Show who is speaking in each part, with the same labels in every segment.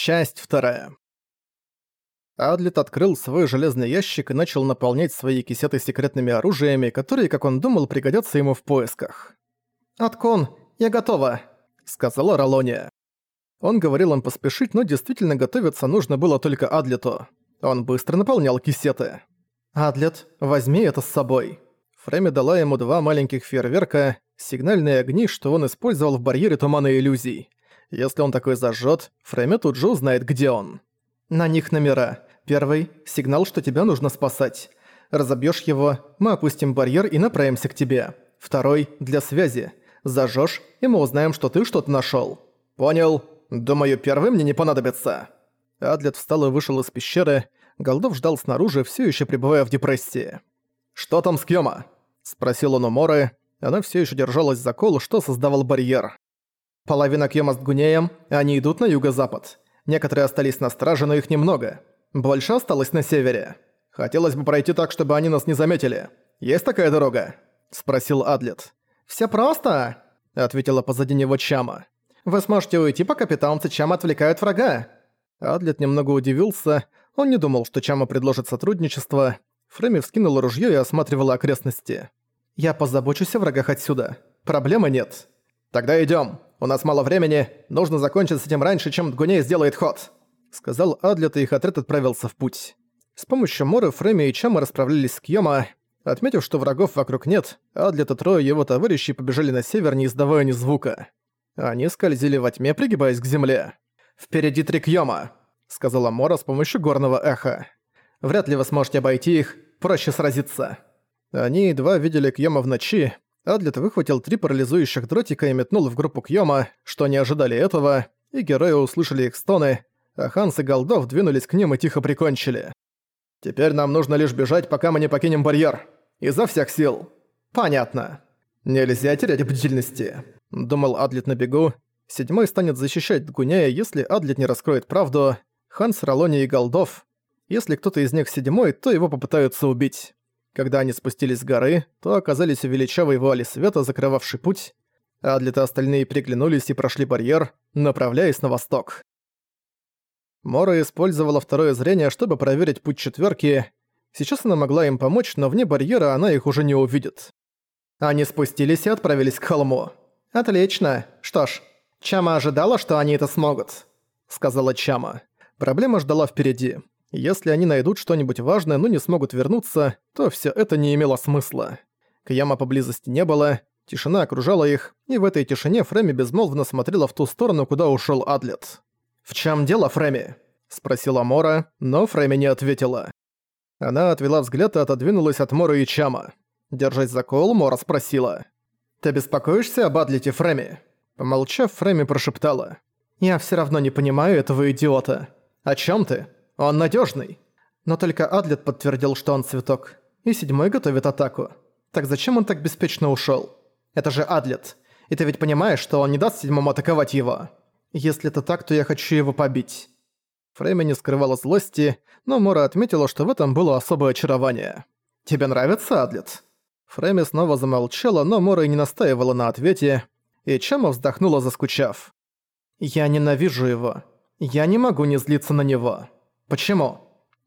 Speaker 1: Часть вторая. Адлет открыл свой железный ящик и начал наполнять свои кисеты секретными оружиями, которые, как он думал, пригодятся ему в поисках. «Аткон, я готова», — сказала Ролония. Он говорил им поспешить, но действительно готовиться нужно было только Адлету. Он быстро наполнял кисеты. «Адлет, возьми это с собой». Фрейми дала ему два маленьких фейерверка, сигнальные огни, что он использовал в барьере тумана иллюзий. Если он такой зажжёт, Фрейми тут же узнает, где он. На них номера. Первый – сигнал, что тебя нужно спасать. Разобьёшь его, мы опустим барьер и направимся к тебе. Второй – для связи. Зажжёшь, и мы узнаем, что ты что-то нашёл. Понял. Думаю, первый мне не понадобится. Адлет встал и вышел из пещеры. Голдов ждал снаружи, всё ещё пребывая в депрессии. «Что там с Кьёма?» – спросил он у Моры. Она всё ещё держалась за кол, что создавал барьер. Половина Кьёма с Гунеем, они идут на юго-запад. Некоторые остались на страже, но их немного. Больше осталось на севере. Хотелось бы пройти так, чтобы они нас не заметили. Есть такая дорога?» – спросил Адлет. «Всё просто», – ответила позади него Чама. «Вы сможете уйти, пока питомцы Чама отвлекают врага». Адлет немного удивился. Он не думал, что Чама предложит сотрудничество. Фрейми вскинул ружьё и осматривала окрестности. «Я позабочусь о врагах отсюда. Проблемы нет». «Тогда идём», у нас мало времени, нужно закончить с этим раньше, чем Дгуней сделает ход», — сказал Адлет, и их отряд отправился в путь. С помощью Моры, Фрейми и Чама расправлялись с Кьёма. Отметив, что врагов вокруг нет, Адлет и трое его товарищей побежали на север, не издавая ни звука. Они скользили во тьме, пригибаясь к земле. «Впереди три Кьёма», — сказала Мора с помощью горного эха. «Вряд ли вы сможете обойти их, проще сразиться». Они едва видели Кьёма в ночи, Адлет выхватил три парализующих дротика и метнул в группу Кьёма, что не ожидали этого, и герои услышали их стоны, а Ханс и Голдов двинулись к ним и тихо прикончили. «Теперь нам нужно лишь бежать, пока мы не покинем барьер. Изо всех сил». «Понятно». «Нельзя терять бдительности», — думал Адлет на бегу. Седьмой станет защищать Дгуняя, если Адлет не раскроет правду. Ханс, Ролони и Голдов. Если кто-то из них седьмой, то его попытаются убить. Когда они спустились с горы, то оказались в величавой вуале света, закрывавшей путь, а для остальные приглянулись и прошли барьер, направляясь на восток. Мора использовала второе зрение, чтобы проверить путь четверки. Сейчас она могла им помочь, но вне барьера она их уже не увидит. Они спустились и отправились к холму. «Отлично. Что ж, Чама ожидала, что они это смогут», — сказала Чама. Проблема ждала впереди. Если они найдут что-нибудь важное, но не смогут вернуться, то все это не имело смысла. Кьяма поблизости не было, тишина окружала их, и в этой тишине Фреми безмолвно смотрела в ту сторону, куда ушел Адлет. «В чем дело, Фреми?» – спросила Мора, но Фреми не ответила. Она отвела взгляд и отодвинулась от Мора и Чама. Держась за кол, Мора спросила. «Ты беспокоишься об Адлете, Фреми?» Помолчав, Фреми прошептала. «Я все равно не понимаю этого идиота. О чем ты?» Он надежный. Но только Адлет подтвердил, что он цветок. И седьмой готовит атаку. Так зачем он так беспечно ушел? Это же Адлет. И ты ведь понимаешь, что он не даст седьмому атаковать его. Если это так, то я хочу его побить. Фрейми не скрывала злости, но Мора отметила, что в этом было особое очарование. «Тебе нравится, Адлет?» Фрейми снова замолчала, но Мора и не настаивала на ответе, и Чама вздохнула, заскучав. «Я ненавижу его. Я не могу не злиться на него». «Почему?»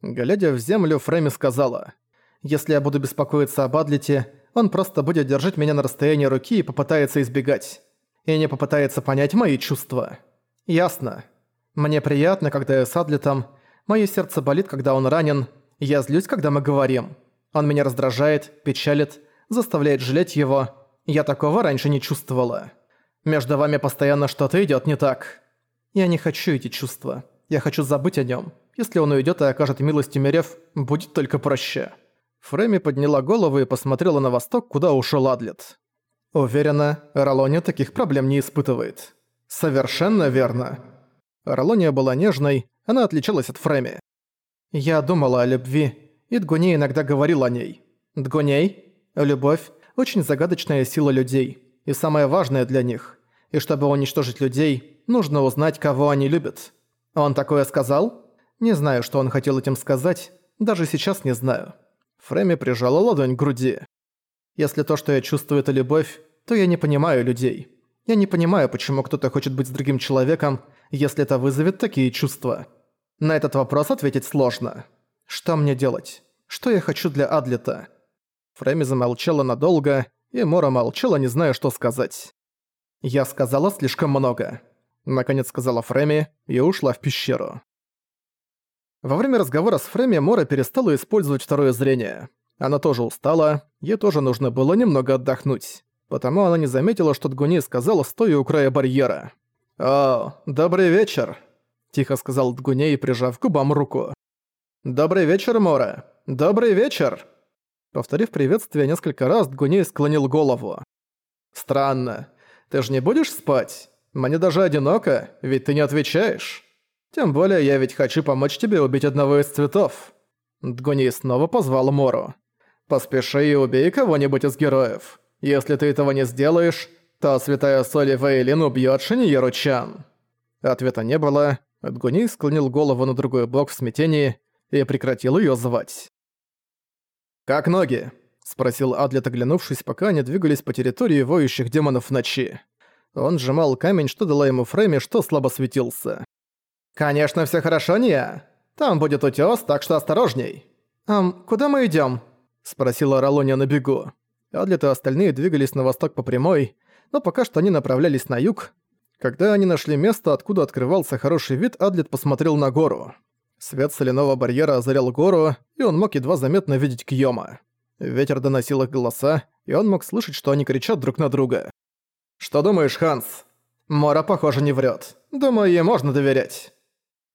Speaker 1: Глядя в землю, Фрейми сказала. «Если я буду беспокоиться об Адлете, он просто будет держать меня на расстоянии руки и попытается избегать. И не попытается понять мои чувства. Ясно. Мне приятно, когда я с Адлетом. Моё сердце болит, когда он ранен. Я злюсь, когда мы говорим. Он меня раздражает, печалит, заставляет жалеть его. Я такого раньше не чувствовала. Между вами постоянно что-то идёт не так. Я не хочу эти чувства. Я хочу забыть о нем. Если он уйдет и окажет милость умерев, будет только проще». Фрейми подняла голову и посмотрела на восток, куда ушел Адлет. Уверена, Ролония таких проблем не испытывает. Совершенно верно. Ролония была нежной, она отличалась от Фрейми. Я думала о любви, и Дгуней иногда говорил о ней. Дгуней, любовь – очень загадочная сила людей, и самое важное для них. И чтобы уничтожить людей, нужно узнать, кого они любят. Он такое сказал? Не знаю, что он хотел этим сказать, даже сейчас не знаю. Фрейми прижала ладонь к груди. Если то, что я чувствую, это любовь, то я не понимаю людей. Я не понимаю, почему кто-то хочет быть с другим человеком, если это вызовет такие чувства? На этот вопрос ответить сложно. Что мне делать? Что я хочу для Адлета? Фрейми замолчала надолго, и Мора молчала, не зная, что сказать. «Я сказала слишком много», — наконец сказала Фрейми и ушла в пещеру. Во время разговора с Фрейми Мора перестала использовать второе зрение. Она тоже устала, ей тоже нужно было немного отдохнуть. Потому она не заметила, что Дгуни сказала, стоя у края барьера. «О, добрый вечер», — тихо сказал Дгуни, прижав к губам руку. «Добрый вечер, Мора! Добрый вечер!» Повторив приветствие несколько раз, Дгуней склонил голову. «Странно. Ты же не будешь спать? Мне даже одиноко, ведь ты не отвечаешь. Тем более я ведь хочу помочь тебе убить одного из цветов». Дгуней снова позвал Мору. «Поспеши и убей кого-нибудь из героев. Если ты этого не сделаешь, то святая Соли Вейлин убьёт Шиньеру Чан». Ответа не было. Дгуней склонил голову на другой бок в смятении и прекратил её звать. «Как ноги?» — спросил Адлет, оглянувшись, пока они двигались по территории воющих демонов в ночи. Он сжимал камень, что дала ему Фрейме, что слабо светился. «Конечно, все хорошо, не? Там будет утёс, так что осторожней». «Ам, куда мы идём?» — спросила Ролония на бегу. Адлет и остальные двигались на восток по прямой, но пока что они направлялись на юг. Когда они нашли место, откуда открывался хороший вид, Адлет посмотрел на гору. Свет соляного барьера озарял гору, и он мог едва заметно видеть Кьёма. Ветер доносил их голоса, и он мог слышать, что они кричат друг на друга. «Что думаешь, Ханс?» «Мора, похоже, не врет. Думаю, ей можно доверять».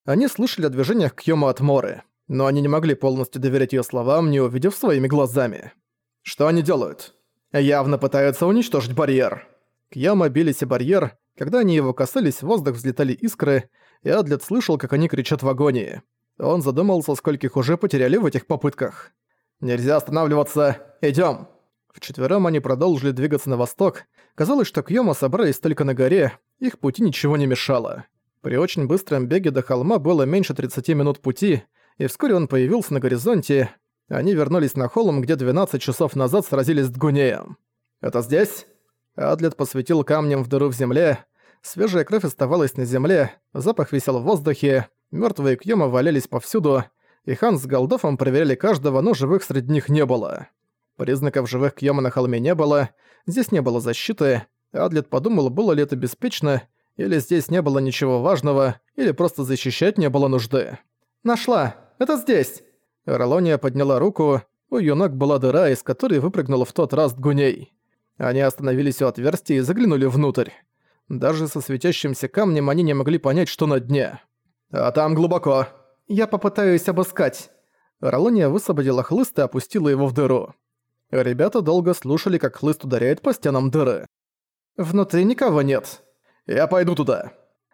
Speaker 1: Они слышали о движениях Кьёма от Моры, но они не могли полностью доверять ее словам, не увидев своими глазами. Что они делают? Явно пытаются уничтожить барьер. Кьяма бились и барьер, когда они его касались, в воздух взлетали искры, и Адлет слышал, как они кричат в агонии. Он задумался, скольких уже потеряли в этих попытках. «Нельзя останавливаться! Идём!» Вчетвером они продолжили двигаться на восток. Казалось, что Кьёма собрались только на горе, их пути ничего не мешало. При очень быстром беге до холма было меньше 30 минут пути, и вскоре он появился на горизонте. Они вернулись на холм, где 12 часов назад сразились с Дгунеем. «Это здесь?» Адлет посветил камнем в дыру в земле. Свежая кровь оставалась на земле, запах висел в воздухе, Мертвые Кьёма валялись повсюду, и Хан с Голдофом проверяли каждого, но живых среди них не было. Признаков живых Кьёма на холме не было, здесь не было защиты. Адлет подумал, было ли это беспечно, или здесь не было ничего важного, или просто защищать не было нужды. «Нашла! Это здесь!» Ролония подняла руку, у её ног была дыра, из которой выпрыгнула в тот раз Гуней. Они остановились у отверстия и заглянули внутрь. Даже со светящимся камнем они не могли понять, что на дне. «А там глубоко. Я попытаюсь обыскать». Ролония высвободила хлыст и опустила его в дыру. Ребята долго слушали, как хлыст ударяет по стенам дыры. «Внутри никого нет. Я пойду туда».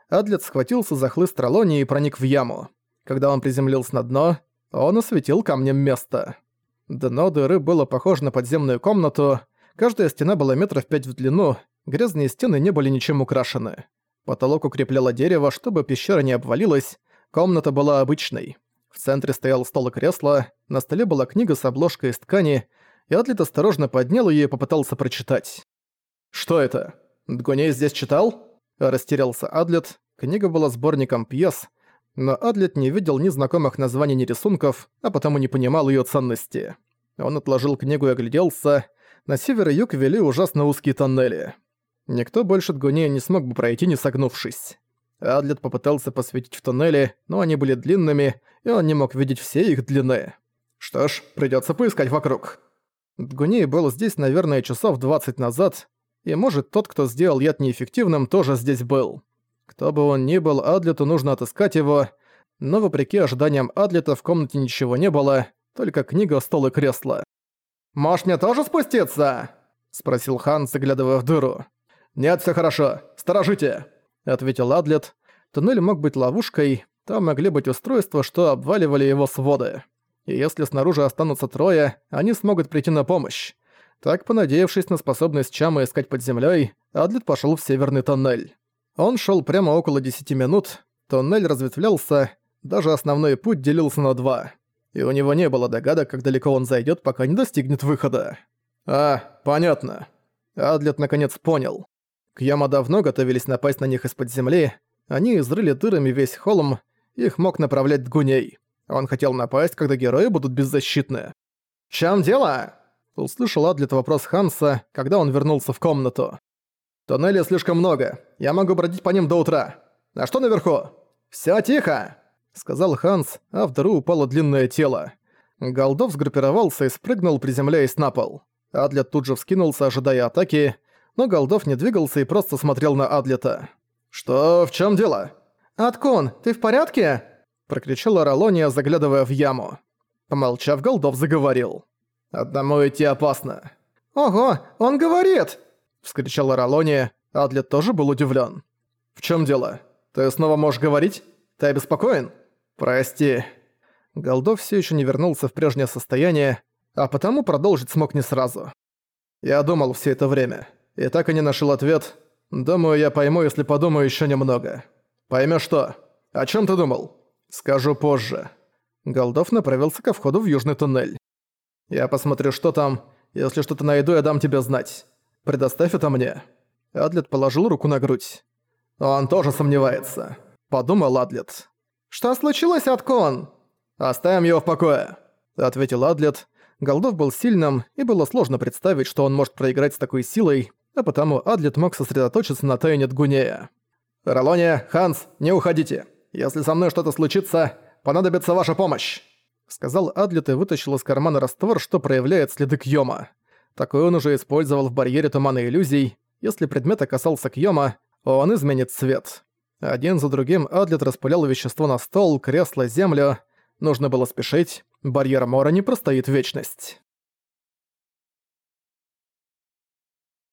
Speaker 1: Адлет схватился за хлыст Ролонии и проник в яму. Когда он приземлился на дно, он осветил камнем место. Дно дыры было похоже на подземную комнату, каждая стена была метров пять в длину, грязные стены не были ничем украшены. Потолок укрепляло дерево, чтобы пещера не обвалилась, комната была обычной. В центре стоял стол и кресло, на столе была книга с обложкой из ткани, и Атлет осторожно поднял её и попытался прочитать. «Что это? Дгуней здесь читал?» Растерялся Адлет. Книга была сборником пьес, но Адлет не видел ни знакомых названий, ни рисунков, а потому не понимал её ценности. Он отложил книгу и огляделся. На север и юг вели ужасно узкие тоннели. Никто больше Дгунея не смог бы пройти, не согнувшись. Адлет попытался посветить в туннели, но они были длинными, и он не мог видеть все их длины. Что ж, придётся поискать вокруг. Дгуней был здесь, наверное, часов 20 назад, и может тот, кто сделал яд неэффективным, тоже здесь был. Кто бы он ни был, Адлету нужно отыскать его, но вопреки ожиданиям Адлета в комнате ничего не было, только книга, стол и кресло. «Можешь мне тоже спуститься?» — спросил Хан, заглядывая в дыру. «Нет, все хорошо. Сторожите!» — ответил Адлет. Туннель мог быть ловушкой, там могли быть устройства, что обваливали его своды. И если снаружи останутся трое, они смогут прийти на помощь. Так, понадеявшись на способность Чама искать под землей, Адлет пошел в северный тоннель. Он шел прямо около 10 минут, тоннель разветвлялся, даже основной путь делился на два. И у него не было догадок, как далеко он зайдет, пока не достигнет выхода. «А, понятно». Адлет наконец понял. Кьяма давно готовились напасть на них из-под земли, Они изрыли дырами весь холм, их мог направлять Дгуней. Он хотел напасть, когда герои будут беззащитны. «В чём дело?» — услышал Адлет вопрос Ханса, когда он вернулся в комнату. «Туннелей слишком много. Я могу бродить по ним до утра. А что наверху?» «Всё тихо!» — сказал Ханс, а в дыру упало длинное тело. Голдов сгруппировался и спрыгнул, приземляясь на пол. Адлет тут же вскинулся, ожидая атаки, но Голдов не двигался и просто смотрел на Адлета. «Что, в чем дело?» «Аткон, ты в порядке?» – прокричала Ролония, заглядывая в яму. Помолчав, Голдов заговорил. «Одному идти опасно». «Ого, он говорит!» – вскричала Ролония. Адлет тоже был удивлен. «В чем дело? Ты снова можешь говорить? Ты обеспокоен?» «Прости». Голдов все еще не вернулся в прежнее состояние, а потому продолжить смог не сразу. Я думал все это время, и так и не нашел ответ. Думаю, я пойму, если подумаю еще немного. Поймешь что? О чем ты думал? Скажу позже. Голдов направился ко входу в южный туннель. Я посмотрю, что там. Если что-то найду, я дам тебе знать. Предоставь это мне. Адлет положил руку на грудь. Он тоже сомневается. Подумал Адлет. «Что случилось, Аткон?» «Оставим его в покое», — ответил Адлет. Голдов был сильным, и было сложно представить, что он может проиграть с такой силой, а потому Адлет мог сосредоточиться на тайне Дгунея. «Ролония, Ханс, не уходите. Если со мной что-то случится, понадобится ваша помощь», — сказал Адлет и вытащил из кармана раствор, что проявляет следы Кьёма. Такой он уже использовал в барьере тумана иллюзий. Если предмет касался Кьёма, он изменит цвет. Один за другим Адлет распылял вещество на стол, кресло, землю. Нужно было спешить. Барьер Мора не простоит вечность.